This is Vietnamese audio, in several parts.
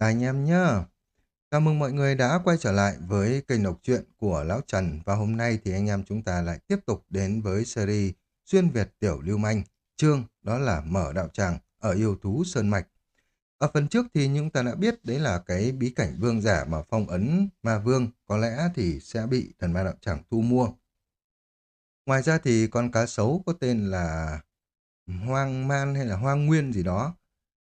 anh em nhá. Chào mừng mọi người đã quay trở lại với kênh đọc truyện của Lão Trần và hôm nay thì anh em chúng ta lại tiếp tục đến với series Xuyên Việt Tiểu Lưu Manh, chương đó là Mở Đạo Tràng ở Yêu Thú Sơn Mạch. Ở phần trước thì chúng ta đã biết đấy là cái bí cảnh vương giả mà phong ấn ma vương có lẽ thì sẽ bị thần ma đạo tràng thu mua. Ngoài ra thì con cá sấu có tên là Hoang Man hay là Hoang Nguyên gì đó.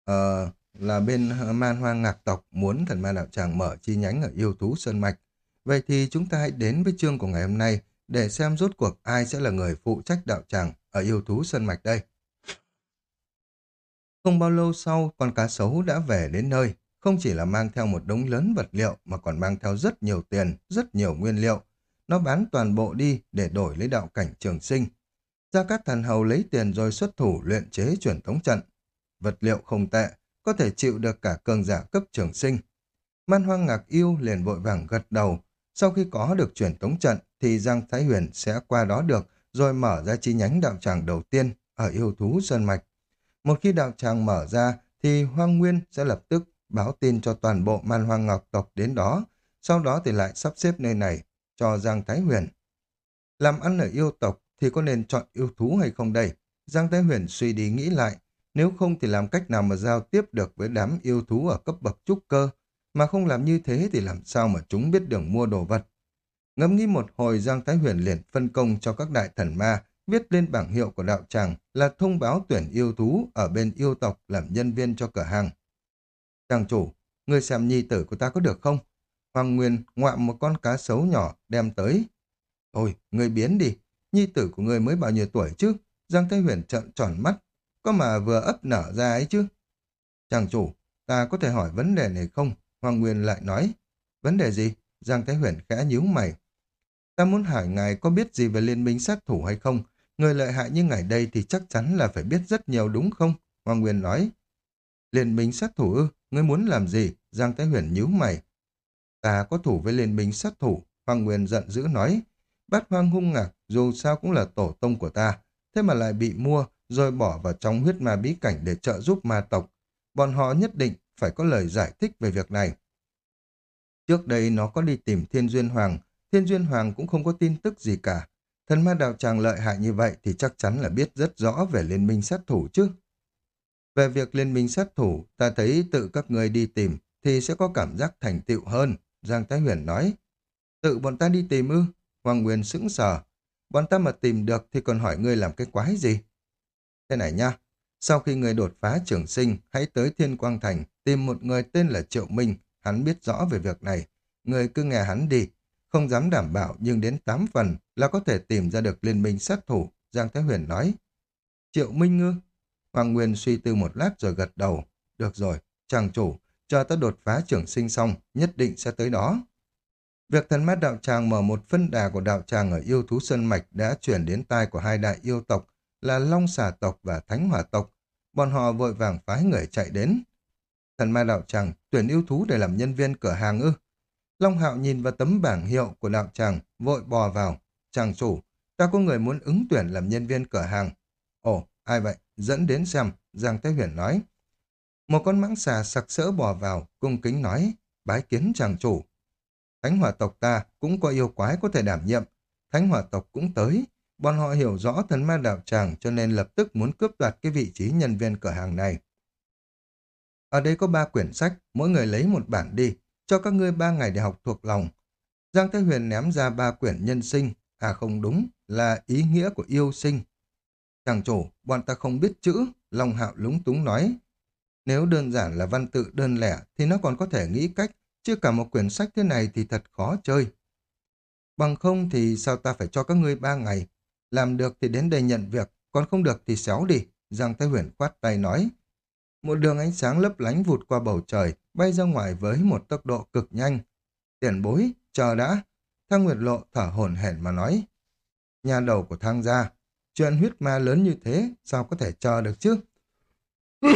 Ờ, là bên man hoang ngạc tộc muốn thần ma đạo tràng mở chi nhánh ở yêu thú Sơn Mạch. Vậy thì chúng ta hãy đến với chương của ngày hôm nay để xem rốt cuộc ai sẽ là người phụ trách đạo tràng ở yêu thú Sơn Mạch đây. Không bao lâu sau, con cá sấu đã về đến nơi, không chỉ là mang theo một đống lớn vật liệu mà còn mang theo rất nhiều tiền, rất nhiều nguyên liệu. Nó bán toàn bộ đi để đổi lấy đạo cảnh trường sinh. Gia Cát Thần Hầu lấy tiền rồi xuất thủ luyện chế truyền thống trận. Vật liệu không tệ, có thể chịu được cả cường giả cấp trường sinh. Man hoang ngạc yêu liền vội vàng gật đầu. Sau khi có được truyền tống trận thì Giang Thái Huyền sẽ qua đó được rồi mở ra chi nhánh đạo tràng đầu tiên ở yêu thú Sơn Mạch. Một khi đạo tràng mở ra thì Hoang Nguyên sẽ lập tức báo tin cho toàn bộ man hoang ngọc tộc đến đó, sau đó thì lại sắp xếp nơi này cho Giang Thái Huyền. Làm ăn ở yêu tộc thì có nên chọn yêu thú hay không đây? Giang Thái Huyền suy đi nghĩ lại, nếu không thì làm cách nào mà giao tiếp được với đám yêu thú ở cấp bậc trúc cơ, mà không làm như thế thì làm sao mà chúng biết đường mua đồ vật. Ngẫm nghĩ một hồi Giang Thái Huyền liền phân công cho các đại thần ma viết lên bảng hiệu của đạo tràng là thông báo tuyển yêu thú ở bên yêu tộc làm nhân viên cho cửa hàng. Chàng chủ, người xem nhi tử của ta có được không? Hoàng Nguyên ngoạm một con cá sấu nhỏ đem tới. Thôi, người biến đi, nhi tử của người mới bao nhiêu tuổi chứ? Giang Thái Huyền trợn tròn mắt, có mà vừa ấp nở ra ấy chứ. Chàng chủ, ta có thể hỏi vấn đề này không? Hoàng Nguyên lại nói. Vấn đề gì? Giang Thái Huyền khẽ nhíu mày. Ta muốn hỏi ngài có biết gì về liên minh sát thủ hay không? Người lợi hại như ngài đây thì chắc chắn là phải biết rất nhiều đúng không? Hoàng Nguyên nói. Liên minh sát thủ ư? Ngươi muốn làm gì? Giang Thái Huyền nhíu mày. Ta có thủ với liên minh sát thủ. Hoàng Nguyên giận dữ nói. Bát hoang hung ngạc dù sao cũng là tổ tông của ta. Thế mà lại bị mua rồi bỏ vào trong huyết ma bí cảnh để trợ giúp ma tộc. Bọn họ nhất định phải có lời giải thích về việc này. Trước đây nó có đi tìm Thiên Duyên Hoàng, Thiên Duyên Hoàng cũng không có tin tức gì cả. Thần ma đạo tràng lợi hại như vậy thì chắc chắn là biết rất rõ về liên minh sát thủ chứ. Về việc liên minh sát thủ, ta thấy tự các người đi tìm thì sẽ có cảm giác thành tựu hơn, Giang Thái Huyền nói. Tự bọn ta đi tìm ư? Hoàng Nguyên sững sờ. Bọn ta mà tìm được thì còn hỏi ngươi làm cái quái gì? Thế này nha, sau khi người đột phá trường sinh, hãy tới Thiên Quang Thành, tìm một người tên là Triệu Minh, hắn biết rõ về việc này. Người cứ nghe hắn đi, không dám đảm bảo nhưng đến 8 phần là có thể tìm ra được liên minh sát thủ, Giang Thái Huyền nói. Triệu Minh ngư? Hoàng Nguyên suy tư một lát rồi gật đầu. Được rồi, chàng chủ, cho ta đột phá trường sinh xong, nhất định sẽ tới đó. Việc thần mát đạo tràng mở một phân đà của đạo tràng ở yêu thú Sơn Mạch đã chuyển đến tai của hai đại yêu tộc là Long xà tộc và Thánh Hỏa tộc. Bọn họ vội vàng phái người chạy đến. Thần ma đạo tràng tuyển yêu thú để làm nhân viên cửa hàng ư. Long Hạo nhìn vào tấm bảng hiệu của đạo tràng, vội bò vào. Tràng chủ, ta có người muốn ứng tuyển làm nhân viên cửa hàng. Ồ, ai vậy? Dẫn đến xem, Giang Thế Huyền nói. Một con mãng xà sặc sỡ bò vào, cung kính nói, bái kiến chàng chủ. Thánh hỏa tộc ta cũng có yêu quái có thể đảm nhiệm. Thánh hỏa tộc cũng tới, Bọn họ hiểu rõ thần ma đạo tràng cho nên lập tức muốn cướp đoạt cái vị trí nhân viên cửa hàng này. Ở đây có ba quyển sách, mỗi người lấy một bản đi, cho các ngươi ba ngày để học thuộc lòng. Giang Thế Huyền ném ra ba quyển nhân sinh, à không đúng, là ý nghĩa của yêu sinh. Chàng chủ, bọn ta không biết chữ, Long Hạo lúng túng nói. Nếu đơn giản là văn tự đơn lẻ thì nó còn có thể nghĩ cách, chứ cả một quyển sách thế này thì thật khó chơi. Bằng không thì sao ta phải cho các ngươi ba ngày, làm được thì đến đây nhận việc, còn không được thì xéo đi, Giang Thái Huyền khoát tay nói. Một đường ánh sáng lấp lánh vụt qua bầu trời, bay ra ngoài với một tốc độ cực nhanh. Tiền bối, chờ đã. Thang Nguyệt Lộ thở hổn hển mà nói. Nhà đầu của thang gia, chuyện huyết ma lớn như thế, sao có thể chờ được chứ?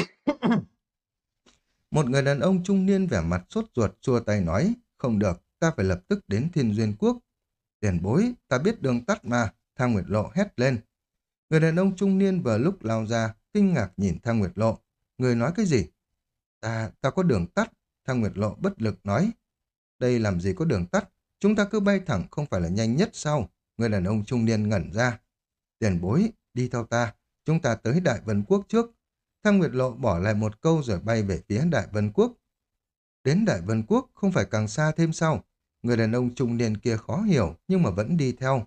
một người đàn ông trung niên vẻ mặt sốt ruột chua tay nói, không được, ta phải lập tức đến thiên duyên quốc. Tiền bối, ta biết đường tắt mà, Thang Nguyệt Lộ hét lên. Người đàn ông trung niên vừa lúc lao ra, kinh ngạc nhìn Thang Nguyệt Lộ. Người nói cái gì? Ta, ta có đường tắt. Thang Nguyệt Lộ bất lực nói. Đây làm gì có đường tắt, chúng ta cứ bay thẳng không phải là nhanh nhất sao? Người đàn ông trung niên ngẩn ra. Tiền bối, đi theo ta, chúng ta tới Đại Vân Quốc trước. Thang Nguyệt Lộ bỏ lại một câu rồi bay về phía Đại Vân Quốc. Đến Đại Vân Quốc không phải càng xa thêm sao? Người đàn ông trung niên kia khó hiểu nhưng mà vẫn đi theo.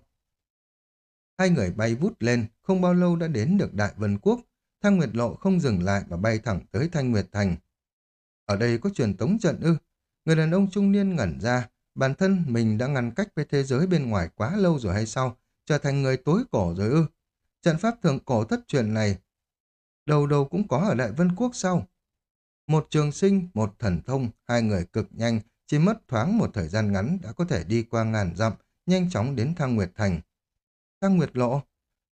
Hai người bay vút lên, không bao lâu đã đến được Đại Vân Quốc. Thang Nguyệt Lộ không dừng lại mà bay thẳng tới Thanh Nguyệt Thành. Ở đây có truyền tống trận ư? Người đàn ông trung niên ngẩn ra, bản thân mình đã ngăn cách với thế giới bên ngoài quá lâu rồi hay sao? Trở thành người tối cổ rồi ư? Trận pháp thượng cổ thất truyền này, đầu đầu cũng có ở Đại Vân Quốc sau. Một trường sinh, một thần thông, hai người cực nhanh, chỉ mất thoáng một thời gian ngắn đã có thể đi qua ngàn dặm, nhanh chóng đến Thang Nguyệt Thành. Thang Nguyệt Lộ,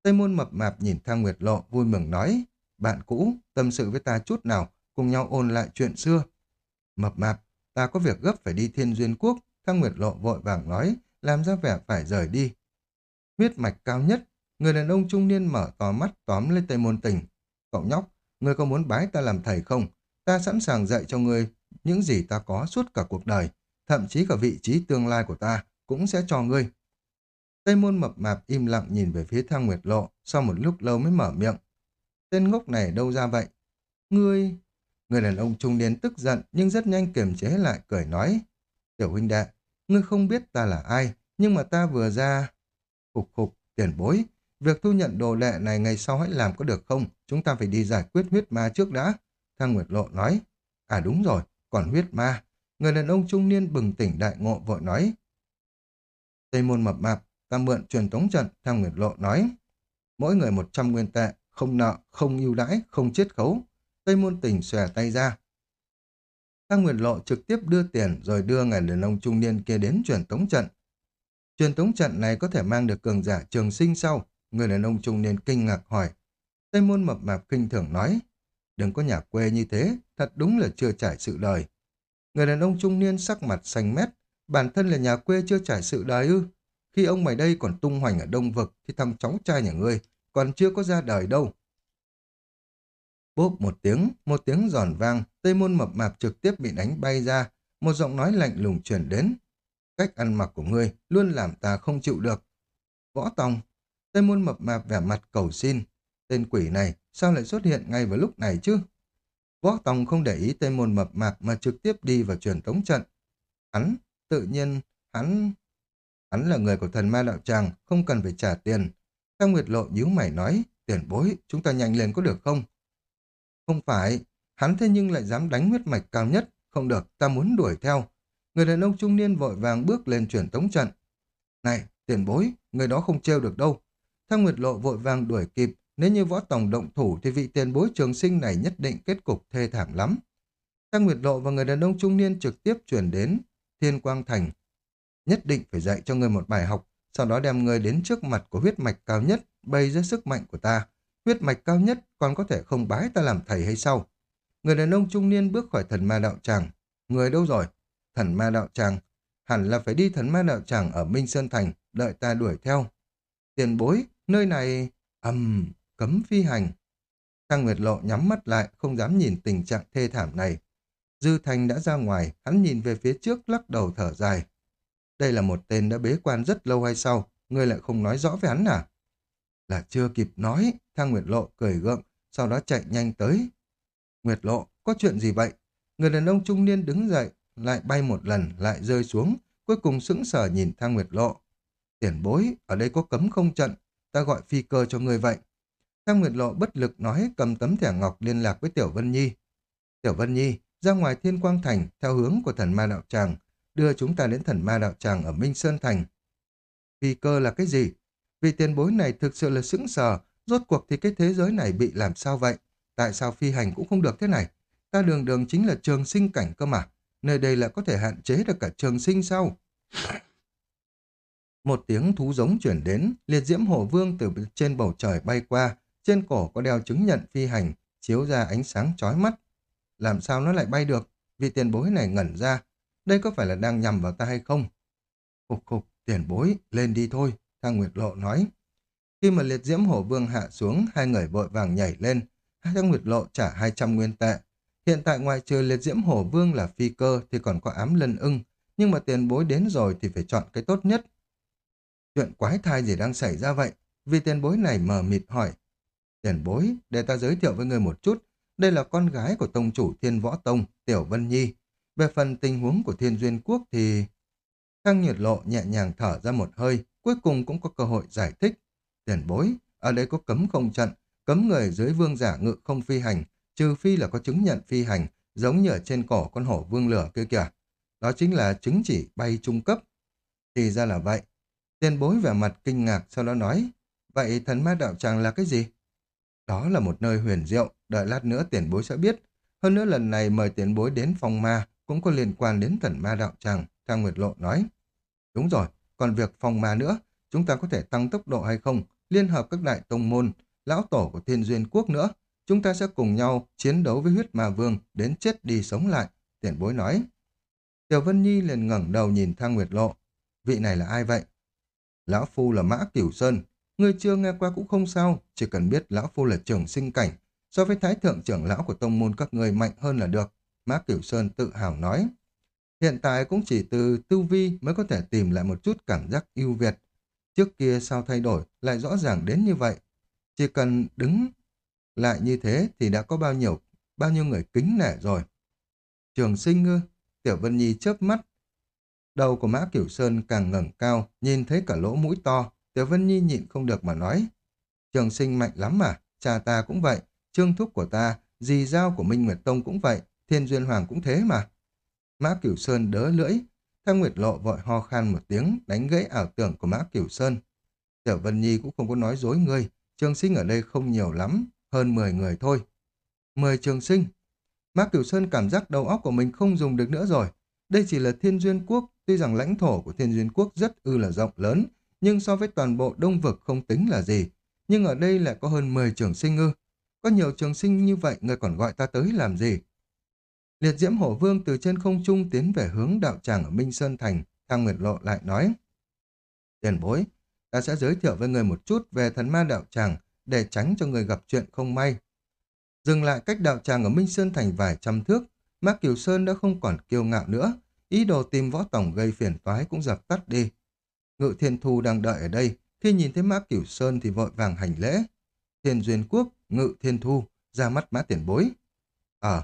Tây Môn mập mạp nhìn Thang Nguyệt Lộ vui mừng nói, bạn cũ, tâm sự với ta chút nào, cùng nhau ôn lại chuyện xưa. Mập mạp, ta có việc gấp phải đi thiên duyên quốc, Thang Nguyệt Lộ vội vàng nói, làm ra vẻ phải rời đi. Huyết mạch cao nhất, người đàn ông trung niên mở to mắt tóm lên Tây Môn Tình. Cậu nhóc, người có muốn bái ta làm thầy không? Ta sẵn sàng dạy cho ngươi những gì ta có suốt cả cuộc đời, thậm chí cả vị trí tương lai của ta cũng sẽ cho ngươi. Tây môn mập mạp im lặng nhìn về phía thang nguyệt lộ, sau một lúc lâu mới mở miệng. Tên ngốc này đâu ra vậy? Ngươi... Người đàn ông trung niên tức giận nhưng rất nhanh kiềm chế lại cười nói. Tiểu huynh đệ, ngươi không biết ta là ai, nhưng mà ta vừa ra... Khục khục, tiền bối, việc thu nhận đồ lệ này ngày sau hãy làm có được không? Chúng ta phải đi giải quyết huyết ma trước đã. Thang Nguyệt Lộ nói. À đúng rồi, còn huyết ma. Người đàn ông trung niên bừng tỉnh đại ngộ vội nói. Tây môn mập mạp, ta mượn truyền tống trận, theo Nguyệt Lộ nói. Mỗi người một trăm nguyên tệ, không nợ, không ưu đãi, không chiết khấu. Tây môn tỉnh xòe tay ra. Thang Nguyệt Lộ trực tiếp đưa tiền rồi đưa người đàn ông trung niên kia đến truyền tống trận. Truyền tống trận này có thể mang được cường giả trường sinh sau. Người đàn ông trung niên kinh ngạc hỏi. Tây môn mập mạp kinh thường nói. Đừng có nhà quê như thế, thật đúng là chưa trải sự đời. Người đàn ông trung niên sắc mặt xanh mét, bản thân là nhà quê chưa trải sự đời ư. Khi ông mày đây còn tung hoành ở Đông Vực thì thằng cháu trai nhà ngươi còn chưa có ra đời đâu. Bốp một tiếng, một tiếng giòn vang, tây môn mập mạp trực tiếp bị đánh bay ra, một giọng nói lạnh lùng truyền đến. Cách ăn mặc của ngươi luôn làm ta không chịu được. Võ Tòng, tây môn mập mạp vẻ mặt cầu xin. Tên quỷ này sao lại xuất hiện ngay vào lúc này chứ? Võ Tòng không để ý Tây Môn mập mạp mà trực tiếp đi vào truyền tống trận. Hắn, tự nhiên, hắn... Hắn là người của thần ma đạo tràng, không cần phải trả tiền. Thang Nguyệt Lộ nhíu mày nói, tiền bối, chúng ta nhanh lên có được không? Không phải, hắn thế nhưng lại dám đánh huyết mạch cao nhất, không được, ta muốn đuổi theo. Người đàn ông trung niên vội vàng bước lên truyền tống trận. Này, tiền bối, người đó không trêu được đâu. Thang Nguyệt Lộ vội vàng đuổi kịp, nếu như võ tổng động thủ thì vị tiền bối trường sinh này nhất định kết cục thê thảm lắm. Thang Nguyệt Lộ và người đàn ông trung niên trực tiếp chuyển đến Thiên Quang Thành. Nhất định phải dạy cho người một bài học, sau đó đem người đến trước mặt của huyết mạch cao nhất, bày ra sức mạnh của ta. Huyết mạch cao nhất còn có thể không bái ta làm thầy hay sao? Người đàn ông trung niên bước khỏi thần ma đạo tràng. Người đâu rồi? Thần ma đạo tràng. Hẳn là phải đi thần ma đạo tràng ở Minh Sơn Thành, đợi ta đuổi theo. Tiền bối, nơi này... ầm cấm phi hành. Thang Nguyệt Lộ nhắm mắt lại, không dám nhìn tình trạng thê thảm này. Dư Thành đã ra ngoài, hắn nhìn về phía trước lắc đầu thở dài. Đây là một tên đã bế quan rất lâu hay sao? Ngươi lại không nói rõ với hắn à? Là chưa kịp nói, Thang Nguyệt Lộ cười gượng, sau đó chạy nhanh tới. Nguyệt Lộ, có chuyện gì vậy? Người đàn ông trung niên đứng dậy, lại bay một lần, lại rơi xuống, cuối cùng sững sờ nhìn Thang Nguyệt Lộ. Tiền bối, ở đây có cấm không trận, ta gọi phi cơ cho người vậy. Thang Nguyệt Lộ bất lực nói cầm tấm thẻ ngọc liên lạc với Tiểu Vân Nhi. Tiểu Vân Nhi, ra ngoài Thiên Quang Thành theo hướng của thần ma đạo tràng, đưa chúng ta đến thần ma đạo tràng ở Minh Sơn Thành. Vì cơ là cái gì? Vì tiền bối này thực sự là sững sờ, rốt cuộc thì cái thế giới này bị làm sao vậy? Tại sao phi hành cũng không được thế này? Ta đường đường chính là trường sinh cảnh cơ mà. Nơi đây là có thể hạn chế được cả trường sinh sao? Một tiếng thú giống chuyển đến, liệt diễm hổ vương từ trên bầu trời bay qua, trên cổ có đeo chứng nhận phi hành, chiếu ra ánh sáng chói mắt. Làm sao nó lại bay được? Vì tiền bối này ngẩn ra. Đây có phải là đang nhầm vào ta hay không? Khục khục, tiền bối, lên đi thôi, Thang Nguyệt Lộ nói. Khi mà liệt diễm hổ vương hạ xuống, hai người vội vàng nhảy lên. Thang Nguyệt Lộ trả 200 nguyên tệ. Hiện tại ngoài trừ liệt diễm hổ vương là phi cơ thì còn có ám lân ưng, nhưng mà tiền bối đến rồi thì phải chọn cái tốt nhất. Chuyện quái thai gì đang xảy ra vậy? Vì tiền bối này mờ mịt hỏi. Tiền bối, để ta giới thiệu với người một chút. Đây là con gái của tông chủ Thiên Võ Tông, Tiểu Vân Nhi. Về phần tình huống của Thiên Duyên Quốc thì... Khang nhiệt lộ nhẹ nhàng thở ra một hơi, cuối cùng cũng có cơ hội giải thích. Tiền bối, ở đây có cấm không trận, cấm người dưới vương giả ngự không phi hành, trừ phi là có chứng nhận phi hành, giống như ở trên cổ con hổ vương lửa kia kìa. Đó chính là chứng chỉ bay trung cấp. Thì ra là vậy. Tiền bối vẻ mặt kinh ngạc sau đó nói, vậy thần ma đạo tràng là cái gì? Đó là một nơi huyền diệu, đợi lát nữa tiền bối sẽ biết. Hơn nữa lần này mời tiền bối đến phòng ma cũng có liên quan đến thần ma đạo tràng, Thang Nguyệt Lộ nói. Đúng rồi, còn việc phòng ma nữa, chúng ta có thể tăng tốc độ hay không, liên hợp các đại tông môn, lão tổ của thiên duyên quốc nữa. Chúng ta sẽ cùng nhau chiến đấu với huyết ma vương, đến chết đi sống lại, tiền bối nói. Tiểu Vân Nhi liền ngẩng đầu nhìn Thang Nguyệt Lộ. Vị này là ai vậy? Lão Phu là Mã Cửu Sơn. Người chưa nghe qua cũng không sao, chỉ cần biết Lão Phu là trưởng sinh cảnh. So với Thái Thượng trưởng lão của tông môn các người mạnh hơn là được. Mã Cửu Sơn tự hào nói. Hiện tại cũng chỉ từ tư vi mới có thể tìm lại một chút cảm giác ưu việt. Trước kia sao thay đổi lại rõ ràng đến như vậy. Chỉ cần đứng lại như thế thì đã có bao nhiêu bao nhiêu người kính nể rồi. Trường sinh ngư, Tiểu Vân Nhi chớp mắt. Đầu của Mã Cửu Sơn càng ngẩng cao, nhìn thấy cả lỗ mũi to. Tiểu Vân Nhi nhịn không được mà nói. Trường sinh mạnh lắm mà, cha ta cũng vậy, trương thúc của ta, dì giao của Minh Nguyệt Tông cũng vậy, Thiên Duyên Hoàng cũng thế mà. Mã Cửu Sơn đỡ lưỡi, Thang Nguyệt Lộ vội ho khan một tiếng, đánh gãy ảo tưởng của Mã Cửu Sơn. Tiểu Vân Nhi cũng không có nói dối ngươi, trường sinh ở đây không nhiều lắm, hơn 10 người thôi. 10 trường sinh. Mã Cửu Sơn cảm giác đầu óc của mình không dùng được nữa rồi. Đây chỉ là thiên duyên quốc, tuy rằng lãnh thổ của thiên duyên quốc rất ư là rộng lớn, nhưng so với toàn bộ đông vực không tính là gì. Nhưng ở đây lại có hơn 10 trường sinh ư. Có nhiều trường sinh như vậy, người còn gọi ta tới làm gì? Liệt diễm hổ vương từ trên không trung tiến về hướng đạo tràng ở Minh Sơn Thành, Thang Nguyệt Lộ lại nói. Tiền bối, ta sẽ giới thiệu với người một chút về thần ma đạo tràng để tránh cho người gặp chuyện không may. Dừng lại cách đạo tràng ở Minh Sơn Thành vài trăm thước, Mạc Kiều Sơn đã không còn kiêu ngạo nữa, ý đồ tìm võ tổng gây phiền toái cũng dập tắt đi. Ngự Thiên Thu đang đợi ở đây, khi nhìn thấy Mã Cửu Sơn thì vội vàng hành lễ. Thiên Duyên Quốc, Ngự Thiên Thu, ra mắt Mã Tiền Bối. Ờ,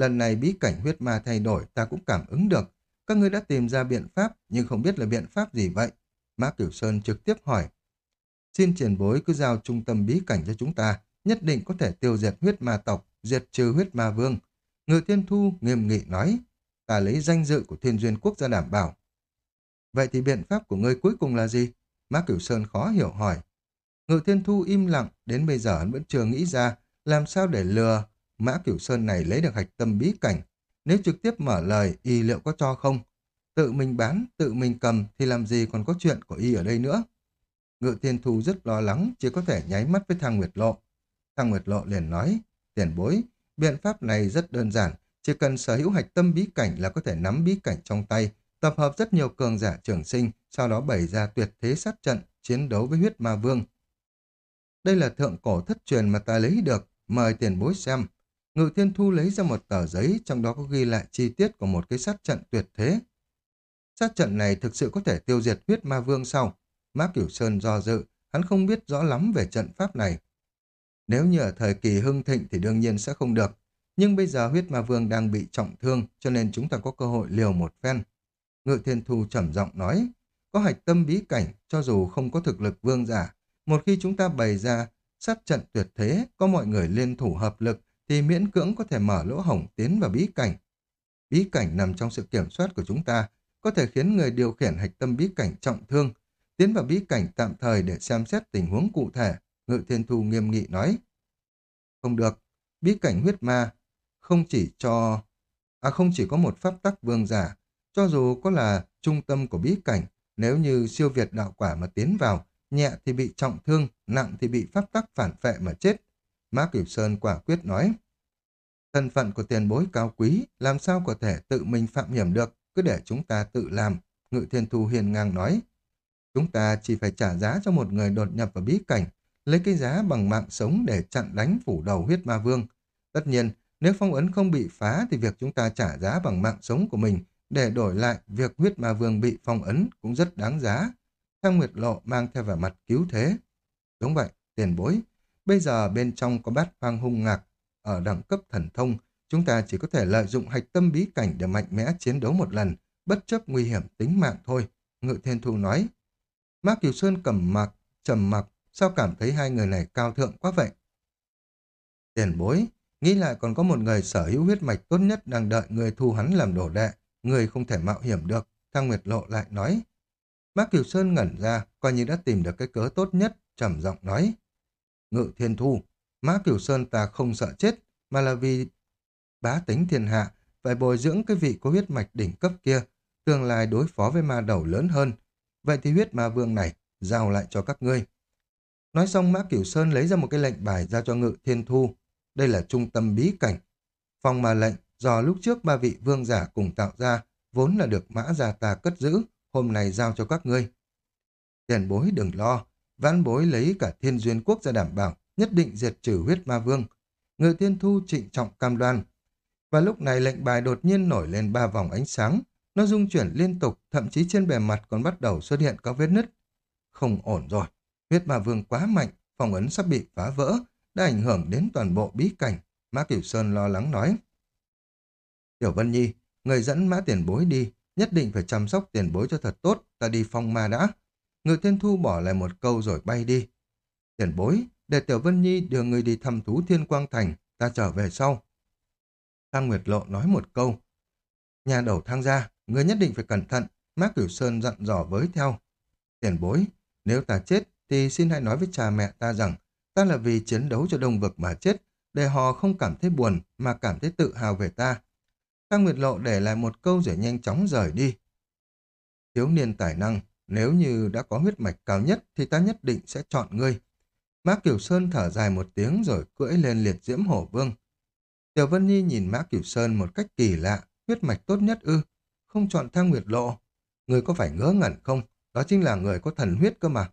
lần này bí cảnh huyết ma thay đổi ta cũng cảm ứng được. Các ngươi đã tìm ra biện pháp, nhưng không biết là biện pháp gì vậy. Mã Cửu Sơn trực tiếp hỏi. Xin triển bối cứ giao trung tâm bí cảnh cho chúng ta, nhất định có thể tiêu diệt huyết ma tộc, diệt trừ huyết ma vương. Ngự Thiên Thu nghiêm nghị nói, ta lấy danh dự của Thiên Duyên Quốc ra đảm bảo. Vậy thì biện pháp của ngươi cuối cùng là gì? Mã Cửu Sơn khó hiểu hỏi. Ngự Thiên Thu im lặng, đến bây giờ hắn vẫn chưa nghĩ ra làm sao để lừa Mã Cửu Sơn này lấy được hạch tâm bí cảnh. Nếu trực tiếp mở lời, y liệu có cho không? Tự mình bán, tự mình cầm thì làm gì còn có chuyện của y ở đây nữa? Ngự Thiên Thu rất lo lắng, chỉ có thể nháy mắt với Thang Nguyệt Lộ. Thang Nguyệt Lộ liền nói, tiền bối, biện pháp này rất đơn giản, chỉ cần sở hữu hạch tâm bí cảnh là có thể nắm bí cảnh trong tay, tập hợp rất nhiều cường giả trưởng sinh, sau đó bày ra tuyệt thế sát trận, chiến đấu với huyết ma vương. Đây là thượng cổ thất truyền mà ta lấy được, mời tiền bối xem. Ngự Thiên Thu lấy ra một tờ giấy, trong đó có ghi lại chi tiết của một cái sát trận tuyệt thế. Sát trận này thực sự có thể tiêu diệt huyết ma vương sau. Mã Cửu Sơn do dự, hắn không biết rõ lắm về trận pháp này. Nếu như ở thời kỳ hưng thịnh thì đương nhiên sẽ không được. Nhưng bây giờ huyết ma vương đang bị trọng thương, cho nên chúng ta có cơ hội liều một phen. Ngự Thiên Thu trầm giọng nói, có hạch tâm bí cảnh, cho dù không có thực lực vương giả, một khi chúng ta bày ra sát trận tuyệt thế, có mọi người liên thủ hợp lực, thì miễn cưỡng có thể mở lỗ hổng tiến vào bí cảnh. Bí cảnh nằm trong sự kiểm soát của chúng ta, có thể khiến người điều khiển hạch tâm bí cảnh trọng thương, tiến vào bí cảnh tạm thời để xem xét tình huống cụ thể, Ngự Thiên Thu nghiêm nghị nói. Không được, bí cảnh huyết ma không chỉ cho... À không chỉ có một pháp tắc vương giả, cho dù có là trung tâm của bí cảnh, nếu như siêu việt đạo quả mà tiến vào, nhẹ thì bị trọng thương, nặng thì bị pháp tắc phản phệ mà chết. Mã Cửu Sơn quả quyết nói. Thân phận của tiền bối cao quý, làm sao có thể tự mình phạm hiểm được, cứ để chúng ta tự làm. Ngự Thiên Thu hiền ngang nói. Chúng ta chỉ phải trả giá cho một người đột nhập vào bí cảnh, lấy cái giá bằng mạng sống để chặn đánh phủ đầu huyết ma vương. Tất nhiên, Nếu phong ấn không bị phá thì việc chúng ta trả giá bằng mạng sống của mình để đổi lại việc huyết ma vương bị phong ấn cũng rất đáng giá. Thang Nguyệt Lộ mang theo vẻ mặt cứu thế. Đúng vậy, tiền bối. Bây giờ bên trong có bát hoang hung ngạc. Ở đẳng cấp thần thông, chúng ta chỉ có thể lợi dụng hạch tâm bí cảnh để mạnh mẽ chiến đấu một lần, bất chấp nguy hiểm tính mạng thôi. Ngự Thiên Thu nói. Mạc Kiều Sơn cầm mặc, trầm mặc, sao cảm thấy hai người này cao thượng quá vậy? Tiền bối, nghĩ lại còn có một người sở hữu huyết mạch tốt nhất đang đợi người thu hắn làm đồ đệ, người không thể mạo hiểm được, Thang Nguyệt Lộ lại nói. Mạc Kiều Sơn ngẩn ra, coi như đã tìm được cái cớ tốt nhất, trầm giọng nói. Ngự Thiên Thu, Mã Kiều Sơn ta không sợ chết, mà là vì bá tính thiên hạ, phải bồi dưỡng cái vị có huyết mạch đỉnh cấp kia, tương lai đối phó với ma đầu lớn hơn. Vậy thì huyết ma vương này, giao lại cho các ngươi. Nói xong Mã Cửu Sơn lấy ra một cái lệnh bài ra cho Ngự Thiên Thu. Đây là trung tâm bí cảnh. Phòng mà lệnh do lúc trước ba vị vương giả cùng tạo ra, vốn là được Mã Gia ta cất giữ, hôm nay giao cho các ngươi. Tiền bối đừng lo, vãn bối lấy cả thiên duyên quốc ra đảm bảo, nhất định diệt trừ huyết ma vương. người Thiên Thu trịnh trọng cam đoan. Và lúc này lệnh bài đột nhiên nổi lên ba vòng ánh sáng, nó rung chuyển liên tục, thậm chí trên bề mặt còn bắt đầu xuất hiện các vết nứt. Không ổn rồi, huyết ma vương quá mạnh, phòng ấn sắp bị phá vỡ, đã ảnh hưởng đến toàn bộ bí cảnh. Mã Cửu Sơn lo lắng nói. Tiểu Vân Nhi, người dẫn mã tiền bối đi, nhất định phải chăm sóc tiền bối cho thật tốt, ta đi phong ma đã. Ngự Thiên Thu bỏ lại một câu rồi bay đi. Tiền bối, để Tiểu Vân Nhi đưa người đi thăm thú Thiên Quang Thành, ta trở về sau. Thang Nguyệt Lộ nói một câu. Nhà đầu thang ra, người nhất định phải cẩn thận, Mác Cửu Sơn dặn dò với theo. Tiền bối, nếu ta chết thì xin hãy nói với cha mẹ ta rằng ta là vì chiến đấu cho đông vực mà chết, để họ không cảm thấy buồn mà cảm thấy tự hào về ta. Thang Nguyệt Lộ để lại một câu rồi nhanh chóng rời đi. Thiếu niên tài năng, nếu như đã có huyết mạch cao nhất thì ta nhất định sẽ chọn ngươi. Mã Kiều Sơn thở dài một tiếng rồi cưỡi lên liệt diễm hổ vương. Tiểu Vân Nhi nhìn Mã Kiều Sơn một cách kỳ lạ, huyết mạch tốt nhất ư, không chọn thang nguyệt lộ. Người có phải ngớ ngẩn không? Đó chính là người có thần huyết cơ mà.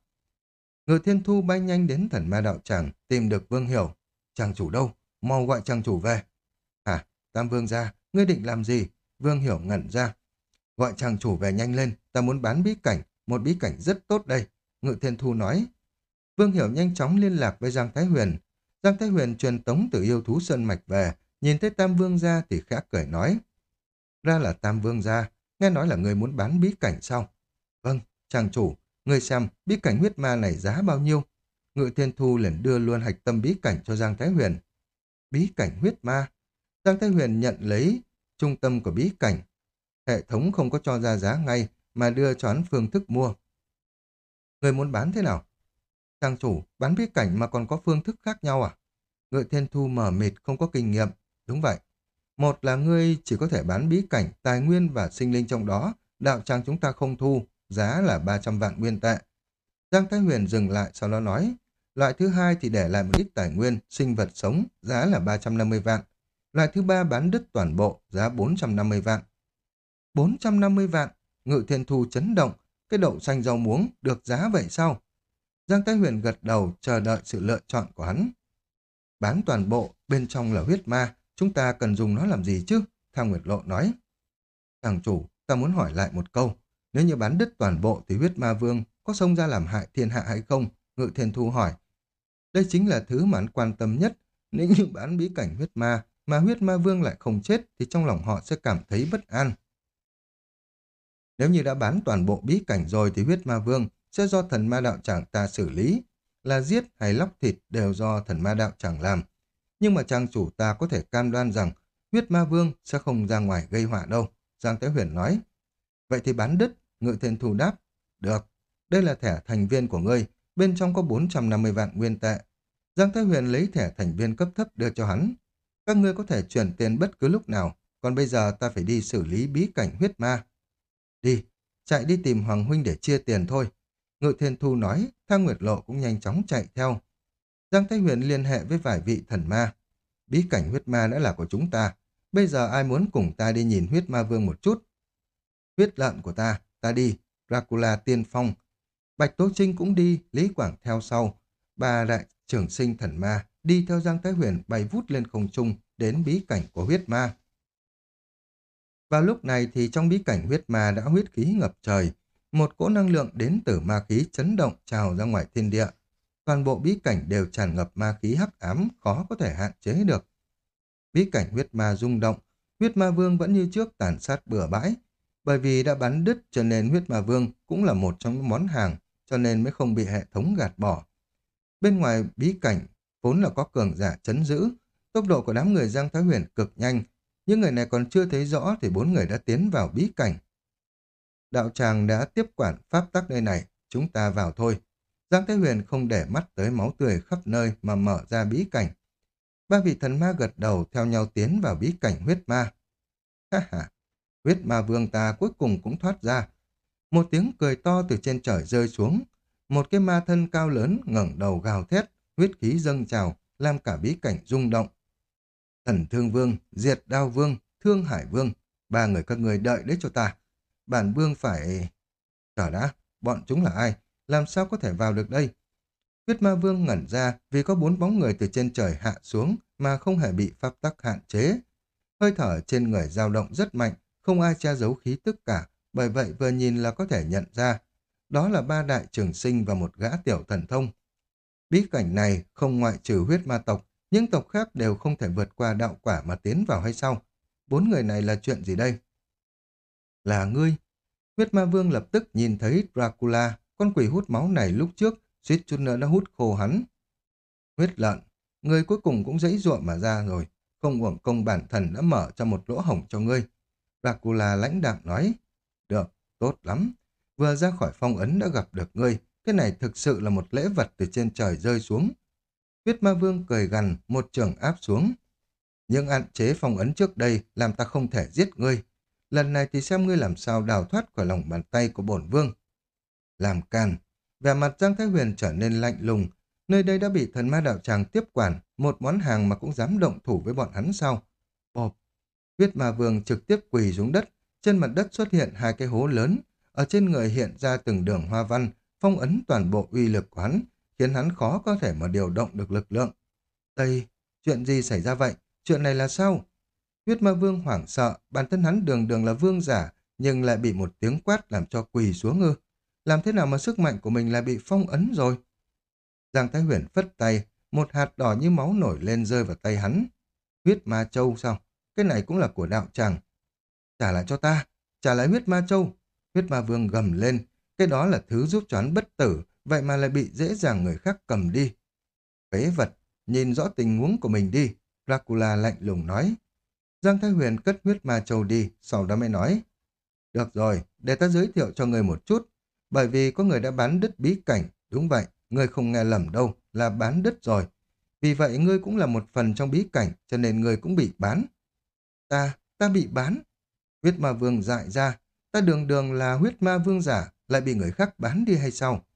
Ngự thiên thu bay nhanh đến thần ma đạo tràng, tìm được Vương Hiểu. Chàng chủ đâu? Mau gọi chàng chủ về. À, Tam Vương ra, ngươi định làm gì? Vương Hiểu ngẩn ra. Gọi chàng chủ về nhanh lên, ta muốn bán bí cảnh, một bí cảnh rất tốt đây. Ngự thiên thu nói. Vương Hiểu nhanh chóng liên lạc với Giang Thái Huyền. Giang Thái Huyền truyền tống từ yêu thú Sơn Mạch về, nhìn thấy Tam Vương ra thì khẽ cười nói. Ra là Tam Vương gia, nghe nói là người muốn bán bí cảnh sao? Vâng, chàng chủ, người xem bí cảnh huyết ma này giá bao nhiêu? Ngự Thiên Thu liền đưa luôn hạch tâm bí cảnh cho Giang Thái Huyền. Bí cảnh huyết ma? Giang Thái Huyền nhận lấy trung tâm của bí cảnh. Hệ thống không có cho ra giá ngay mà đưa cho hắn phương thức mua. Người muốn bán thế nào? Trang chủ, bán bí cảnh mà còn có phương thức khác nhau à? Ngự Thiên Thu mở mịt không có kinh nghiệm. Đúng vậy, một là ngươi chỉ có thể bán bí cảnh, tài nguyên và sinh linh trong đó, đạo trang chúng ta không thu, giá là 300 vạn nguyên tệ. Giang Thái Huyền dừng lại sau đó nói, loại thứ hai thì để lại một ít tài nguyên, sinh vật sống, giá là 350 vạn. Loại thứ ba bán đứt toàn bộ, giá 450 vạn. 450 vạn, ngự thiên thu chấn động, cái đậu xanh rau muống được giá vậy sao? Giang Thái Huyền gật đầu chờ đợi sự lựa chọn của hắn. Bán toàn bộ, bên trong là huyết ma, Chúng ta cần dùng nó làm gì chứ? Thang Nguyệt Lộ nói. Thằng chủ, ta muốn hỏi lại một câu. Nếu như bán đứt toàn bộ thì huyết ma vương có xông ra làm hại thiên hạ hay không? Ngự thiên thu hỏi. Đây chính là thứ mà hắn quan tâm nhất. Nếu như bán bí cảnh huyết ma mà huyết ma vương lại không chết thì trong lòng họ sẽ cảm thấy bất an. Nếu như đã bán toàn bộ bí cảnh rồi thì huyết ma vương sẽ do thần ma đạo tràng ta xử lý. Là giết hay lóc thịt đều do thần ma đạo tràng làm nhưng mà trang chủ ta có thể cam đoan rằng huyết ma vương sẽ không ra ngoài gây họa đâu. Giang Thế Huyền nói. Vậy thì bán đứt, ngự thiên thủ đáp. Được, đây là thẻ thành viên của ngươi, bên trong có 450 vạn nguyên tệ. Giang Thế Huyền lấy thẻ thành viên cấp thấp đưa cho hắn. Các ngươi có thể chuyển tiền bất cứ lúc nào, còn bây giờ ta phải đi xử lý bí cảnh huyết ma. Đi, chạy đi tìm Hoàng Huynh để chia tiền thôi. Ngự Thiên Thu nói, Thang Nguyệt Lộ cũng nhanh chóng chạy theo. Giang Thái Huyền liên hệ với vài vị thần ma. Bí cảnh huyết ma đã là của chúng ta. Bây giờ ai muốn cùng ta đi nhìn huyết ma vương một chút? Huyết lợn của ta, ta đi. Dracula tiên phong. Bạch Tố Trinh cũng đi, Lý Quảng theo sau. Ba đại trưởng sinh thần ma đi theo Giang Thái Huyền bay vút lên không trung, đến bí cảnh của huyết ma. Vào lúc này thì trong bí cảnh huyết ma đã huyết khí ngập trời, một cỗ năng lượng đến từ ma khí chấn động trào ra ngoài thiên địa. Toàn bộ bí cảnh đều tràn ngập ma khí hắc ám, khó có thể hạn chế được. Bí cảnh huyết ma rung động, huyết ma vương vẫn như trước tàn sát bừa bãi. Bởi vì đã bắn đứt cho nên huyết ma vương cũng là một trong những món hàng, cho nên mới không bị hệ thống gạt bỏ. Bên ngoài bí cảnh, vốn là có cường giả chấn giữ, tốc độ của đám người Giang Thái Huyền cực nhanh, những người này còn chưa thấy rõ thì bốn người đã tiến vào bí cảnh. Đạo tràng đã tiếp quản pháp tắc nơi này, chúng ta vào thôi. Giang thế Huyền không để mắt tới máu tươi khắp nơi mà mở ra bí cảnh. Ba vị thần ma gật đầu theo nhau tiến vào bí cảnh huyết ma. Ha ha, huyết ma vương ta cuối cùng cũng thoát ra. Một tiếng cười to từ trên trời rơi xuống. Một cái ma thân cao lớn ngẩng đầu gào thét, huyết khí dâng trào, làm cả bí cảnh rung động. Thần Thương Vương, Diệt Đao Vương, Thương Hải Vương, ba người các người đợi đấy cho ta. Bản vương phải... Chờ đã, bọn chúng là ai? Làm sao có thể vào được đây? Huyết Ma Vương ngẩn ra vì có bốn bóng người từ trên trời hạ xuống mà không hề bị pháp tắc hạn chế. Hơi thở trên người dao động rất mạnh, không ai che giấu khí tức cả, bởi vậy vừa nhìn là có thể nhận ra. Đó là ba đại trường sinh và một gã tiểu thần thông. Bí cảnh này không ngoại trừ huyết ma tộc, những tộc khác đều không thể vượt qua đạo quả mà tiến vào hay sao? Bốn người này là chuyện gì đây? Là ngươi. Huyết ma vương lập tức nhìn thấy Dracula, con quỷ hút máu này lúc trước, suýt chút nữa đã hút khô hắn. Huyết lợn, ngươi cuối cùng cũng dãy ruộng mà ra rồi, không uổng công bản thần đã mở cho một lỗ hổng cho ngươi. Dracula lãnh đạm nói, được, tốt lắm. Vừa ra khỏi phong ấn đã gặp được ngươi, cái này thực sự là một lễ vật từ trên trời rơi xuống. Huyết ma vương cười gằn, một trường áp xuống. Nhưng hạn chế phong ấn trước đây làm ta không thể giết ngươi. Lần này thì xem ngươi làm sao đào thoát khỏi lòng bàn tay của bổn vương. Làm can, vẻ mặt Giang Thái Huyền trở nên lạnh lùng. Nơi đây đã bị thần ma đạo tràng tiếp quản, một món hàng mà cũng dám động thủ với bọn hắn sao. Bộp, huyết ma vương trực tiếp quỳ xuống đất, trên mặt đất xuất hiện hai cái hố lớn, ở trên người hiện ra từng đường hoa văn, phong ấn toàn bộ uy lực của hắn, khiến hắn khó có thể mà điều động được lực lượng. Tây, chuyện gì xảy ra vậy? Chuyện này là sao? Huyết ma vương hoảng sợ, bản thân hắn đường đường là vương giả, nhưng lại bị một tiếng quát làm cho quỳ xuống ngư. Làm thế nào mà sức mạnh của mình lại bị phong ấn rồi? Giang Thái Huyền phất tay, một hạt đỏ như máu nổi lên rơi vào tay hắn. Huyết ma châu sao? Cái này cũng là của đạo tràng. Trả lại cho ta, trả lại huyết ma châu. Huyết ma vương gầm lên, cái đó là thứ giúp cho hắn bất tử, vậy mà lại bị dễ dàng người khác cầm đi. Phế vật, nhìn rõ tình huống của mình đi, Dracula lạnh lùng nói. Giang Thái Huyền cất huyết ma châu đi, sau đó mới nói. Được rồi, để ta giới thiệu cho người một chút. Bởi vì có người đã bán đứt bí cảnh, đúng vậy, người không nghe lầm đâu, là bán đứt rồi. Vì vậy ngươi cũng là một phần trong bí cảnh, cho nên ngươi cũng bị bán. Ta, ta bị bán. Huyết ma vương dại ra, ta đường đường là huyết ma vương giả, lại bị người khác bán đi hay sao?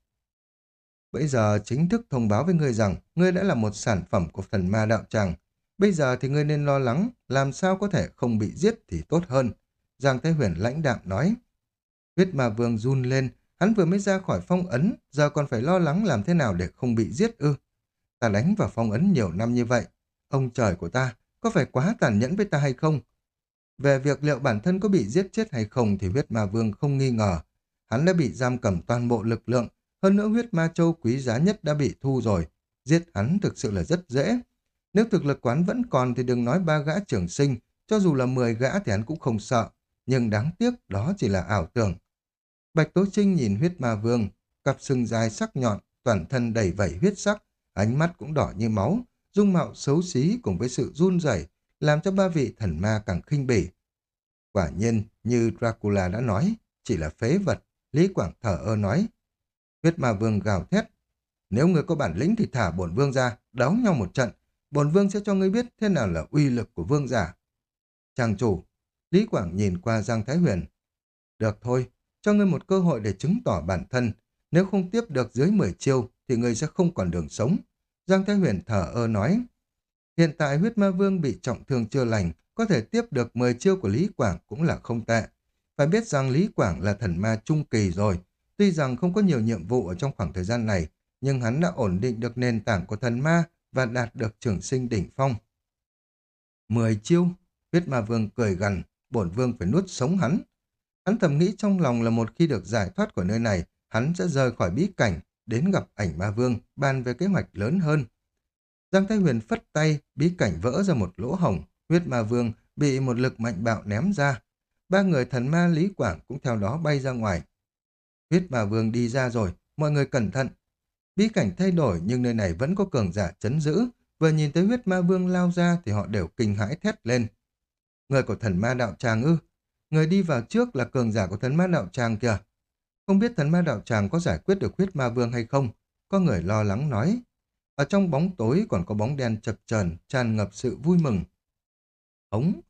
Bây giờ chính thức thông báo với ngươi rằng ngươi đã là một sản phẩm của thần ma đạo tràng. Bây giờ thì ngươi nên lo lắng, làm sao có thể không bị giết thì tốt hơn. Giang Thái Huyền lãnh đạm nói. Huyết ma vương run lên, hắn vừa mới ra khỏi phong ấn, giờ còn phải lo lắng làm thế nào để không bị giết ư. Ta đánh vào phong ấn nhiều năm như vậy. Ông trời của ta, có phải quá tàn nhẫn với ta hay không? Về việc liệu bản thân có bị giết chết hay không thì huyết ma vương không nghi ngờ. Hắn đã bị giam cầm toàn bộ lực lượng, hơn nữa huyết ma châu quý giá nhất đã bị thu rồi. Giết hắn thực sự là rất dễ. Nếu thực lực quán vẫn còn thì đừng nói ba gã trưởng sinh, cho dù là 10 gã thì hắn cũng không sợ. Nhưng đáng tiếc đó chỉ là ảo tưởng. Bạch Tố Trinh nhìn huyết ma vương, cặp sừng dài sắc nhọn, toàn thân đầy vẩy huyết sắc, ánh mắt cũng đỏ như máu, dung mạo xấu xí cùng với sự run rẩy làm cho ba vị thần ma càng khinh bỉ. Quả nhiên, như Dracula đã nói, chỉ là phế vật, Lý Quảng thở ơ nói. Huyết ma vương gào thét. Nếu người có bản lĩnh thì thả bổn vương ra, đấu nhau một trận. Bổn vương sẽ cho ngươi biết thế nào là uy lực của vương giả. Chàng chủ, Lý Quảng nhìn qua Giang Thái Huyền. Được thôi, cho ngươi một cơ hội để chứng tỏ bản thân. Nếu không tiếp được dưới 10 chiêu thì ngươi sẽ không còn đường sống. Giang Thái Huyền thở ơ nói. Hiện tại huyết ma vương bị trọng thương chưa lành, có thể tiếp được 10 chiêu của Lý Quảng cũng là không tệ. Phải biết rằng Lý Quảng là thần ma trung kỳ rồi, tuy rằng không có nhiều nhiệm vụ ở trong khoảng thời gian này, nhưng hắn đã ổn định được nền tảng của thần ma và đạt được trường sinh đỉnh phong. Mười chiêu, huyết ma vương cười gằn, bổn vương phải nuốt sống hắn. Hắn thầm nghĩ trong lòng là một khi được giải thoát khỏi nơi này, hắn sẽ rời khỏi bí cảnh, đến gặp ảnh ma vương, bàn về kế hoạch lớn hơn. Giang Thái Huyền phất tay, bí cảnh vỡ ra một lỗ hồng, huyết ma vương bị một lực mạnh bạo ném ra. Ba người thần ma Lý Quảng cũng theo đó bay ra ngoài. Huyết ma vương đi ra rồi, mọi người cẩn thận. Bí cảnh thay đổi nhưng nơi này vẫn có cường giả chấn giữ. Vừa nhìn thấy huyết ma vương lao ra thì họ đều kinh hãi thét lên. Người của thần ma đạo tràng ư? Người đi vào trước là cường giả của thần ma đạo tràng kìa. Không biết thần ma đạo tràng có giải quyết được huyết ma vương hay không? Có người lo lắng nói. Ở trong bóng tối còn có bóng đen chập chờn tràn ngập sự vui mừng. Ống!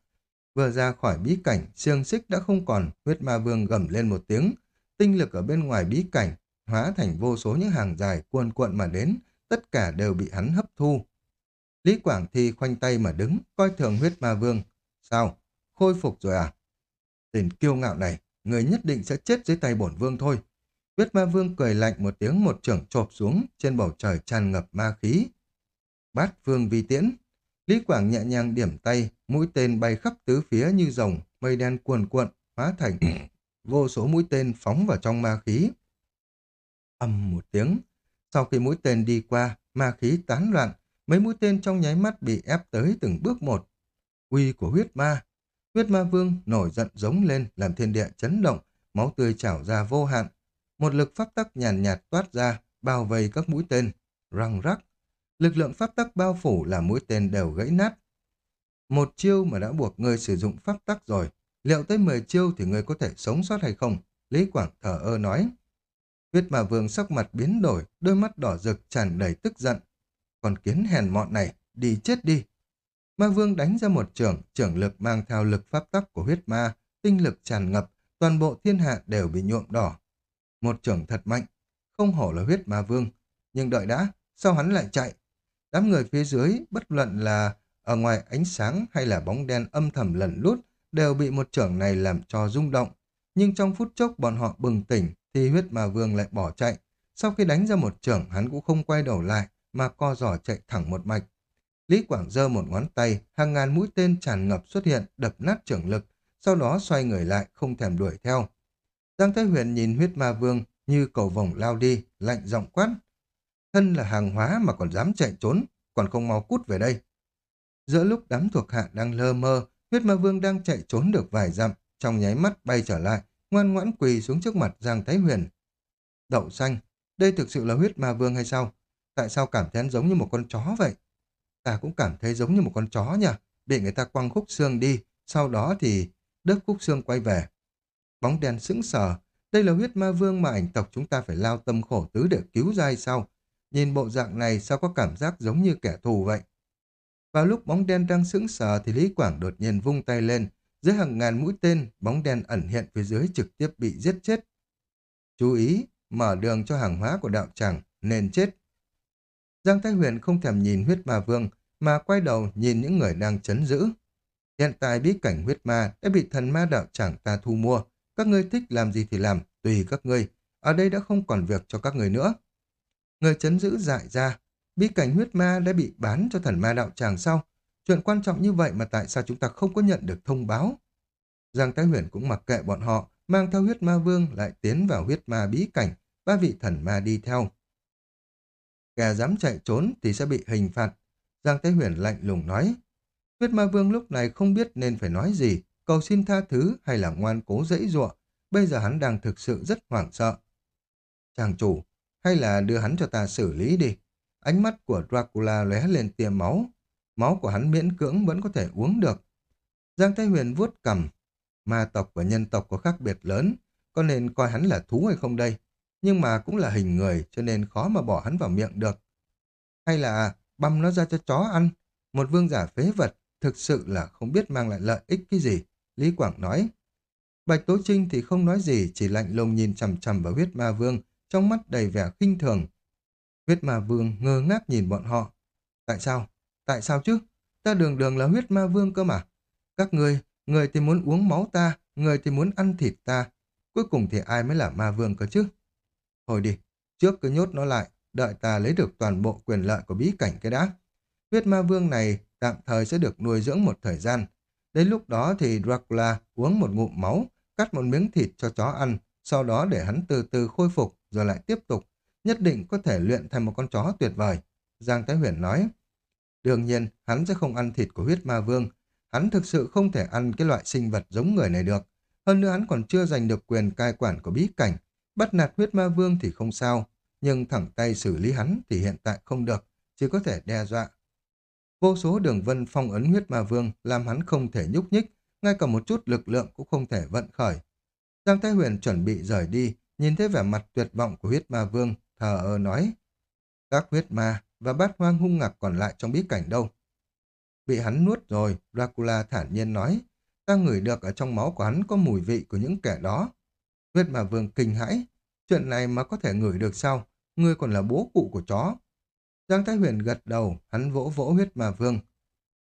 Vừa ra khỏi bí cảnh, xương xích đã không còn, huyết ma vương gầm lên một tiếng. Tinh lực ở bên ngoài bí cảnh, hóa thành vô số những hàng dài cuồn cuộn mà đến, tất cả đều bị hắn hấp thu. Lý Quảng Thi khoanh tay mà đứng, coi thường huyết ma vương. Sao? Khôi phục rồi à? Tên kiêu ngạo này, người nhất định sẽ chết dưới tay bổn vương thôi. Huyết ma vương cười lạnh một tiếng một trưởng chộp xuống, trên bầu trời tràn ngập ma khí. Bát vương vi tiễn. Lý Quảng nhẹ nhàng điểm tay, mũi tên bay khắp tứ phía như rồng, mây đen cuồn cuộn, hóa thành vô số mũi tên phóng vào trong ma khí. Âm một tiếng. Sau khi mũi tên đi qua, ma khí tán loạn, mấy mũi tên trong nháy mắt bị ép tới từng bước một. Uy của huyết ma. Huyết ma vương nổi giận giống lên, làm thiên địa chấn động, máu tươi trào ra vô hạn, một lực pháp tắc nhàn nhạt, nhạt toát ra, bao vây các mũi tên, răng rắc. Lực lượng pháp tắc bao phủ là mũi tên đều gãy nát. Một chiêu mà đã buộc người sử dụng pháp tắc rồi, liệu tới 10 chiêu thì người có thể sống sót hay không? Lý Quảng thở ơ nói. Huyết mà vương sắc mặt biến đổi, đôi mắt đỏ rực tràn đầy tức giận. Còn kiến hèn mọn này, đi chết đi. Ma vương đánh ra một trường, trưởng lực mang theo lực pháp tắc của huyết ma, tinh lực tràn ngập, toàn bộ thiên hạ đều bị nhuộm đỏ. Một trưởng thật mạnh, không hổ là huyết ma vương. Nhưng đợi đã, sao hắn lại chạy? Đám người phía dưới, bất luận là ở ngoài ánh sáng hay là bóng đen âm thầm lẩn lút, đều bị một trưởng này làm cho rung động. Nhưng trong phút chốc bọn họ bừng tỉnh, thì huyết ma vương lại bỏ chạy. Sau khi đánh ra một trưởng, hắn cũng không quay đầu lại, mà co giỏ chạy thẳng một mạch. Lý Quảng giơ một ngón tay, hàng ngàn mũi tên tràn ngập xuất hiện, đập nát trưởng lực, sau đó xoay người lại, không thèm đuổi theo. Giang Thái Huyền nhìn huyết ma vương như cầu vồng lao đi, lạnh giọng quát. Thân là hàng hóa mà còn dám chạy trốn, còn không mau cút về đây. Giữa lúc đám thuộc hạ đang lơ mơ, huyết ma vương đang chạy trốn được vài dặm, trong nháy mắt bay trở lại, ngoan ngoãn quỳ xuống trước mặt Giang Thái Huyền. Đậu xanh, đây thực sự là huyết ma vương hay sao? Tại sao cảm thấy giống như một con chó vậy? Ta cũng cảm thấy giống như một con chó nhỉ, bị người ta quăng khúc xương đi, sau đó thì đớp khúc xương quay về. Bóng đen sững sờ, đây là huyết ma vương mà ảnh tộc chúng ta phải lao tâm khổ tứ để cứu ra hay sao? Nhìn bộ dạng này sao có cảm giác giống như kẻ thù vậy? Vào lúc bóng đen đang sững sờ thì Lý Quảng đột nhiên vung tay lên. Dưới hàng ngàn mũi tên, bóng đen ẩn hiện phía dưới trực tiếp bị giết chết. Chú ý, mở đường cho hàng hóa của đạo tràng, nên chết. Giang Thái Huyền không thèm nhìn huyết ma vương, mà quay đầu nhìn những người đang chấn giữ. Hiện tại bí cảnh huyết ma đã bị thần ma đạo tràng ta thu mua. Các ngươi thích làm gì thì làm, tùy các ngươi. Ở đây đã không còn việc cho các người nữa. Người chấn giữ dại ra. Bí cảnh huyết ma đã bị bán cho thần ma đạo tràng sau. Chuyện quan trọng như vậy mà tại sao chúng ta không có nhận được thông báo? Giang Thái Huyền cũng mặc kệ bọn họ, mang theo huyết ma vương lại tiến vào huyết ma bí cảnh, ba vị thần ma đi theo. Kẻ dám chạy trốn thì sẽ bị hình phạt. Giang Thái Huyền lạnh lùng nói. Huyết ma vương lúc này không biết nên phải nói gì, cầu xin tha thứ hay là ngoan cố dãy giụa. Bây giờ hắn đang thực sự rất hoảng sợ. Chàng chủ, hay là đưa hắn cho ta xử lý đi. Ánh mắt của Dracula lóe lên tia máu. Máu của hắn miễn cưỡng vẫn có thể uống được. Giang Thái Huyền vuốt cầm. Ma tộc và nhân tộc có khác biệt lớn, có nên coi hắn là thú hay không đây? Nhưng mà cũng là hình người cho nên khó mà bỏ hắn vào miệng được. Hay là băm nó ra cho chó ăn? Một vương giả phế vật thực sự là không biết mang lại lợi ích cái gì. Lý Quảng nói. Bạch Tố Trinh thì không nói gì, chỉ lạnh lùng nhìn chằm chằm vào huyết ma vương, trong mắt đầy vẻ khinh thường. Huyết ma vương ngơ ngác nhìn bọn họ. Tại sao? Tại sao chứ? Ta đường đường là huyết ma vương cơ mà. Các người, người thì muốn uống máu ta, người thì muốn ăn thịt ta. Cuối cùng thì ai mới là ma vương cơ chứ? Thôi đi, trước cứ nhốt nó lại, đợi ta lấy được toàn bộ quyền lợi của bí cảnh cái đã. Huyết ma vương này tạm thời sẽ được nuôi dưỡng một thời gian. Đến lúc đó thì Dracula uống một ngụm máu, cắt một miếng thịt cho chó ăn, sau đó để hắn từ từ khôi phục rồi lại tiếp tục. Nhất định có thể luyện thành một con chó tuyệt vời. Giang Thái Huyền nói, đương nhiên hắn sẽ không ăn thịt của huyết ma vương. Hắn thực sự không thể ăn cái loại sinh vật giống người này được. Hơn nữa hắn còn chưa giành được quyền cai quản của bí cảnh. Bắt nạt huyết ma vương thì không sao, nhưng thẳng tay xử lý hắn thì hiện tại không được, chỉ có thể đe dọa. Vô số đường vân phong ấn huyết ma vương làm hắn không thể nhúc nhích, ngay cả một chút lực lượng cũng không thể vận khởi. Giang Thái Huyền chuẩn bị rời đi, nhìn thấy vẻ mặt tuyệt vọng của huyết ma vương, thờ ơ nói. Các huyết ma và bát hoang hung ngạc còn lại trong bí cảnh đâu? Bị hắn nuốt rồi, Dracula thản nhiên nói. Ta ngửi được ở trong máu của hắn có mùi vị của những kẻ đó. Huyết ma vương kinh hãi. Chuyện này mà có thể ngửi được sao? Ngươi còn là bố cụ của chó. Giang Thái Huyền gật đầu, hắn vỗ vỗ huyết ma vương.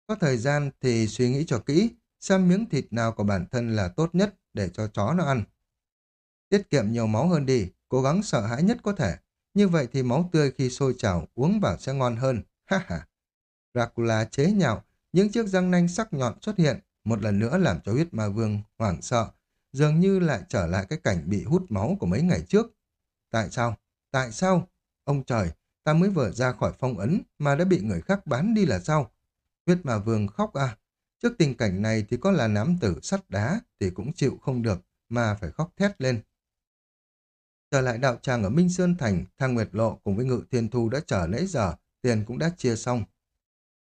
Có thời gian thì suy nghĩ cho kỹ, xem miếng thịt nào của bản thân là tốt nhất để cho chó nó ăn. Tiết kiệm nhiều máu hơn đi, cố gắng sợ hãi nhất có thể. Như vậy thì máu tươi khi sôi trào uống vào sẽ ngon hơn. Ha ha. Dracula chế nhạo, những chiếc răng nanh sắc nhọn xuất hiện, một lần nữa làm cho huyết ma vương hoảng sợ, dường như lại trở lại cái cảnh bị hút máu của mấy ngày trước. Tại sao? Tại sao? Ông trời, ta mới vừa ra khỏi phong ấn mà đã bị người khác bán đi là sao? Huyết ma vương khóc à? Trước tình cảnh này thì có là nám tử sắt đá thì cũng chịu không được mà phải khóc thét lên. Trở lại đạo tràng ở Minh Sơn Thành, Thang Nguyệt Lộ cùng với Ngự Thiên Thu đã trở nãy giờ, tiền cũng đã chia xong.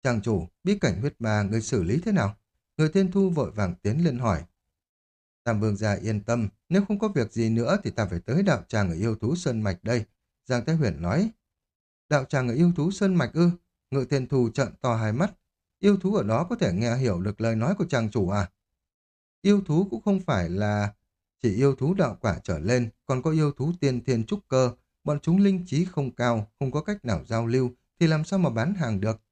Chàng chủ, bí cảnh huyết ma người xử lý thế nào? Người Thiên Thu vội vàng tiến lên hỏi. Tam Vương gia yên tâm, nếu không có việc gì nữa thì ta phải tới đạo tràng ở yêu thú Sơn Mạch đây. Giang Thái Huyền nói. Đạo tràng ở yêu thú Sơn Mạch ư? Ngự Thiên Thu trợn to hai mắt. Yêu thú ở đó có thể nghe hiểu được lời nói của chàng chủ à? Yêu thú cũng không phải là chỉ yêu thú đạo quả trở lên, còn có yêu thú tiên thiên trúc cơ, bọn chúng linh trí không cao, không có cách nào giao lưu, thì làm sao mà bán hàng được?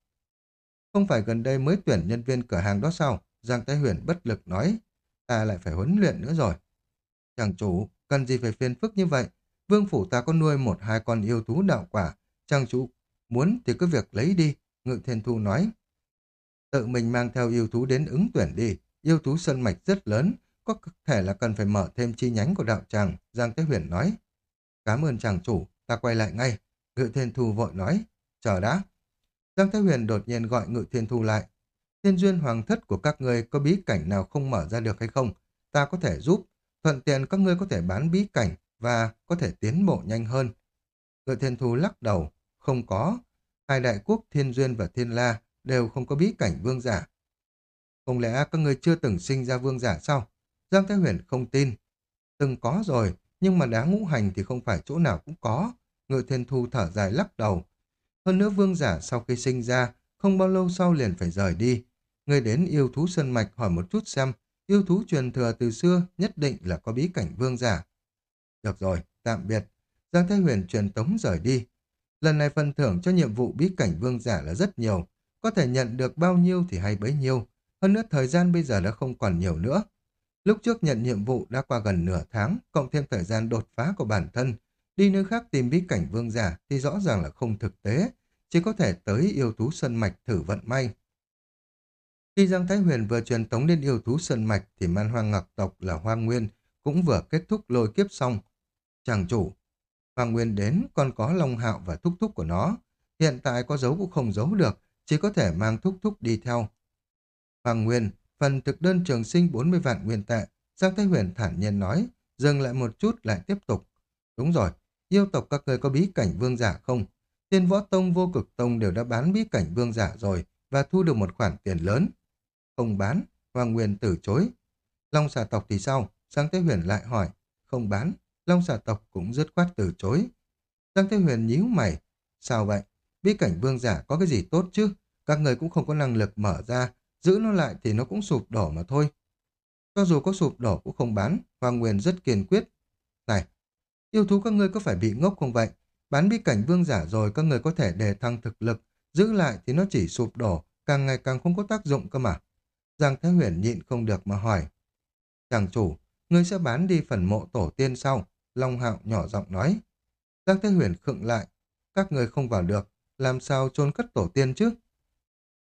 Không phải gần đây mới tuyển nhân viên cửa hàng đó sao? Giang Thái Huyền bất lực nói, ta lại phải huấn luyện nữa rồi. Chàng chủ, cần gì phải phiền phức như vậy? Vương phủ ta có nuôi một hai con yêu thú đạo quả, chàng chủ muốn thì cứ việc lấy đi, Ngự Thiên Thu nói. Tự mình mang theo yêu thú đến ứng tuyển đi, yêu thú sân mạch rất lớn, có thể là cần phải mở thêm chi nhánh của đạo tràng, Giang Thế Huyền nói. Cảm ơn chàng chủ, ta quay lại ngay. Ngự Thiên Thu vội nói, chờ đã. Giang Thế Huyền đột nhiên gọi Ngự Thiên Thu lại. Thiên duyên hoàng thất của các ngươi có bí cảnh nào không mở ra được hay không? Ta có thể giúp, thuận tiện các ngươi có thể bán bí cảnh và có thể tiến bộ nhanh hơn. Ngự Thiên Thu lắc đầu, không có. Hai đại quốc Thiên Duyên và Thiên La đều không có bí cảnh vương giả. Không lẽ các ngươi chưa từng sinh ra vương giả sao? Giang Thái Huyền không tin. Từng có rồi, nhưng mà đá ngũ hành thì không phải chỗ nào cũng có. Ngự thiên thu thở dài lắc đầu. Hơn nữa vương giả sau khi sinh ra, không bao lâu sau liền phải rời đi. Người đến yêu thú sơn mạch hỏi một chút xem, yêu thú truyền thừa từ xưa nhất định là có bí cảnh vương giả. Được rồi, tạm biệt. Giang Thái Huyền truyền tống rời đi. Lần này phần thưởng cho nhiệm vụ bí cảnh vương giả là rất nhiều. Có thể nhận được bao nhiêu thì hay bấy nhiêu. Hơn nữa thời gian bây giờ đã không còn nhiều nữa. Lúc trước nhận nhiệm vụ đã qua gần nửa tháng, cộng thêm thời gian đột phá của bản thân. Đi nơi khác tìm bí cảnh vương giả thì rõ ràng là không thực tế, chỉ có thể tới yêu thú Sơn Mạch thử vận may. Khi Giang Thái Huyền vừa truyền tống lên yêu thú Sơn Mạch thì man hoang ngọc tộc là Hoang Nguyên cũng vừa kết thúc lôi kiếp xong. Chàng chủ, hoa Nguyên đến còn có Long Hạo và thúc thúc của nó. Hiện tại có dấu cũng không giấu được, chỉ có thể mang thúc thúc đi theo. Hoàng Nguyên Phần thực đơn trường sinh 40 vạn nguyên tệ, Giang Thái Huyền thản nhiên nói, dừng lại một chút lại tiếp tục. Đúng rồi, yêu tộc các người có bí cảnh vương giả không? Tiên võ tông vô cực tông đều đã bán bí cảnh vương giả rồi và thu được một khoản tiền lớn. Không bán, Hoàng Nguyên từ chối. Long xà tộc thì sao? Giang Thế Huyền lại hỏi. Không bán, Long xà tộc cũng dứt khoát từ chối. Giang Thế Huyền nhíu mày. Sao vậy? Bí cảnh vương giả có cái gì tốt chứ? Các người cũng không có năng lực mở ra Giữ nó lại thì nó cũng sụp đổ mà thôi. Cho dù có sụp đổ cũng không bán, Hoàng Nguyên rất kiên quyết. Này, yêu thú các ngươi có phải bị ngốc không vậy? Bán bí cảnh vương giả rồi các người có thể đề thăng thực lực, giữ lại thì nó chỉ sụp đổ, càng ngày càng không có tác dụng cơ mà. Giang Thái Huyền nhịn không được mà hỏi. Chàng chủ, ngươi sẽ bán đi phần mộ tổ tiên sau. Long Hạo nhỏ giọng nói. Giang Thái Huyền khựng lại. Các người không vào được, làm sao chôn cất tổ tiên chứ?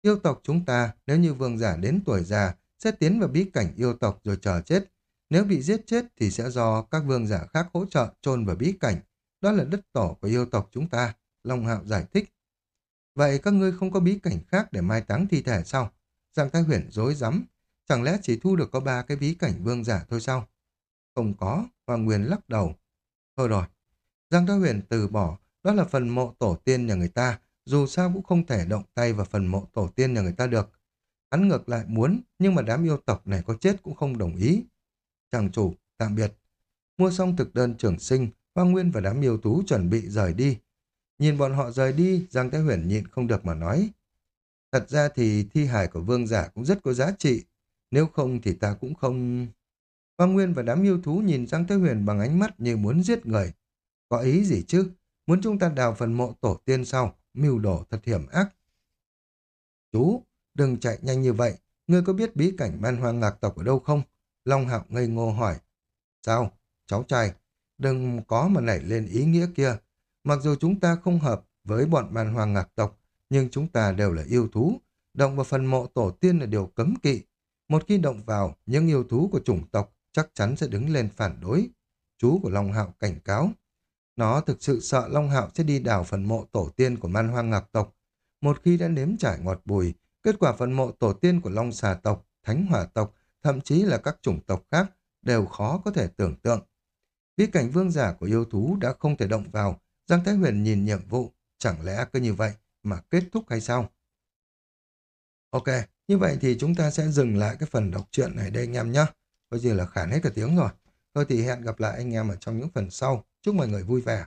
Yêu tộc chúng ta, nếu như vương giả đến tuổi già, sẽ tiến vào bí cảnh yêu tộc rồi chờ chết. Nếu bị giết chết thì sẽ do các vương giả khác hỗ trợ chôn vào bí cảnh. Đó là đất tổ của yêu tộc chúng ta, Long Hạo giải thích. Vậy các ngươi không có bí cảnh khác để mai táng thi thể sao? Giang Thái Huyền dối rắm Chẳng lẽ chỉ thu được có ba cái bí cảnh vương giả thôi sao? Không có, Hoàng Nguyên lắc đầu. Thôi rồi, Giang Thái Huyền từ bỏ, đó là phần mộ tổ tiên nhà người ta, dù sao cũng không thể động tay vào phần mộ tổ tiên nhà người ta được. Hắn ngược lại muốn, nhưng mà đám yêu tộc này có chết cũng không đồng ý. Chàng chủ, tạm biệt. Mua xong thực đơn trưởng sinh, Hoa Nguyên và đám yêu tú chuẩn bị rời đi. Nhìn bọn họ rời đi, Giang Thái Huyền nhịn không được mà nói. Thật ra thì thi hài của vương giả cũng rất có giá trị. Nếu không thì ta cũng không... Hoa Nguyên và đám yêu thú nhìn Giang thái Huyền bằng ánh mắt như muốn giết người. Có ý gì chứ? Muốn chúng ta đào phần mộ tổ tiên sau, mưu đồ thật hiểm ác. Chú, đừng chạy nhanh như vậy. Ngươi có biết bí cảnh ban hoang ngạc tộc ở đâu không? Long Hạo ngây ngô hỏi. Sao? Cháu trai, đừng có mà nảy lên ý nghĩa kia. Mặc dù chúng ta không hợp với bọn ban hoang ngạc tộc, nhưng chúng ta đều là yêu thú. Động vào phần mộ tổ tiên là điều cấm kỵ. Một khi động vào, những yêu thú của chủng tộc chắc chắn sẽ đứng lên phản đối. Chú của Long Hạo cảnh cáo. Nó thực sự sợ Long Hạo sẽ đi đào phần mộ tổ tiên của man hoang ngạc tộc. Một khi đã nếm trải ngọt bùi, kết quả phần mộ tổ tiên của Long xà tộc, Thánh hỏa tộc, thậm chí là các chủng tộc khác đều khó có thể tưởng tượng. Bí cảnh vương giả của yêu thú đã không thể động vào, Giang Thái Huyền nhìn nhiệm vụ, chẳng lẽ cứ như vậy mà kết thúc hay sao? Ok, như vậy thì chúng ta sẽ dừng lại cái phần đọc truyện này đây anh em nhé. Bây giờ là khản hết cả tiếng rồi. Thôi thì hẹn gặp lại anh em ở trong những phần sau. Chúc mọi người vui vẻ.